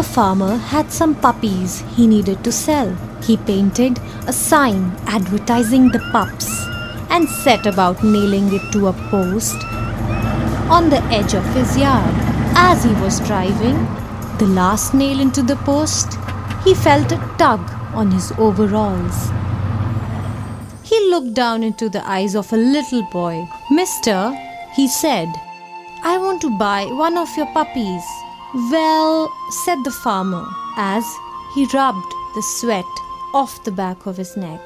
A farmer had some puppies he needed to sell. He painted a sign advertising the pups and set about nailing it to a post on the edge of his yard. As he was driving the last nail into the post, he felt a tug on his overalls. He looked down into the eyes of a little boy. Mister, he said, I want to buy one of your puppies. Well, said the farmer as he rubbed the sweat off the back of his neck.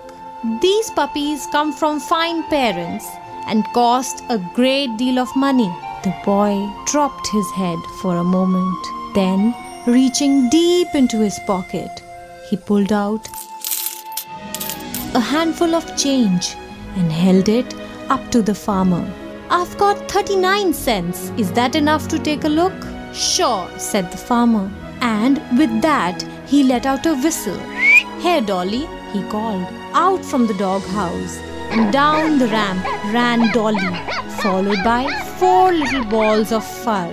These puppies come from fine parents and cost a great deal of money. The boy dropped his head for a moment. Then, reaching deep into his pocket, he pulled out a handful of change and held it up to the farmer. I've got 39 cents. Is that enough to take a look? Sure, said the farmer. And with that, he let out a whistle. Here, Dolly, he called. Out from the doghouse and down the ramp ran Dolly, followed by four little balls of fur.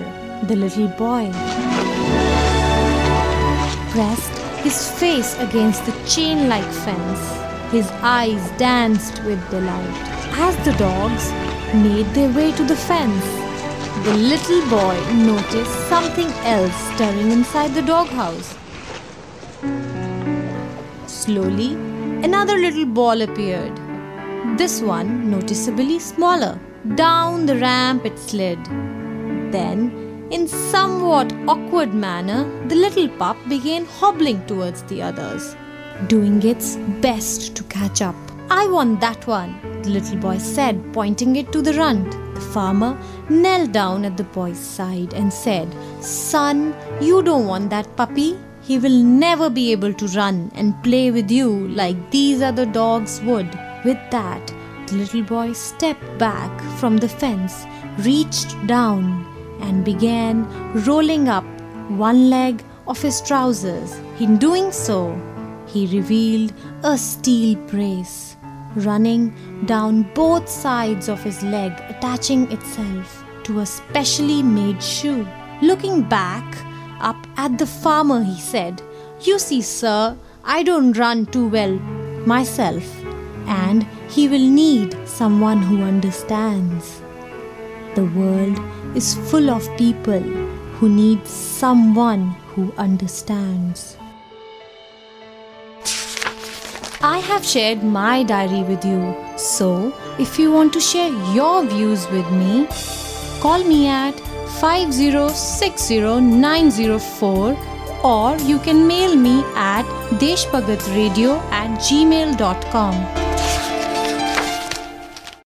The little boy pressed his face against the chain like fence. His eyes danced with delight as the dogs made their way to the fence the little boy noticed something else stirring inside the doghouse. Slowly, another little ball appeared. This one noticeably smaller. Down the ramp it slid. Then, in somewhat awkward manner, the little pup began hobbling towards the others, doing its best to catch up. I want that one, the little boy said, pointing it to the runt The farmer knelt down at the boy's side and said, Son, you don't want that puppy. He will never be able to run and play with you like these other dogs would. With that, the little boy stepped back from the fence, reached down, and began rolling up one leg of his trousers. In doing so, he revealed a steel brace running down both sides of his leg, attaching itself to a specially made shoe. Looking back up at the farmer, he said, You see, sir, I don't run too well myself, and he will need someone who understands. The world is full of people who need someone who understands. I have shared my diary with you. So, if you want to share your views with me, call me at 5060904 or you can mail me at deshbhagatradio at gmail.com.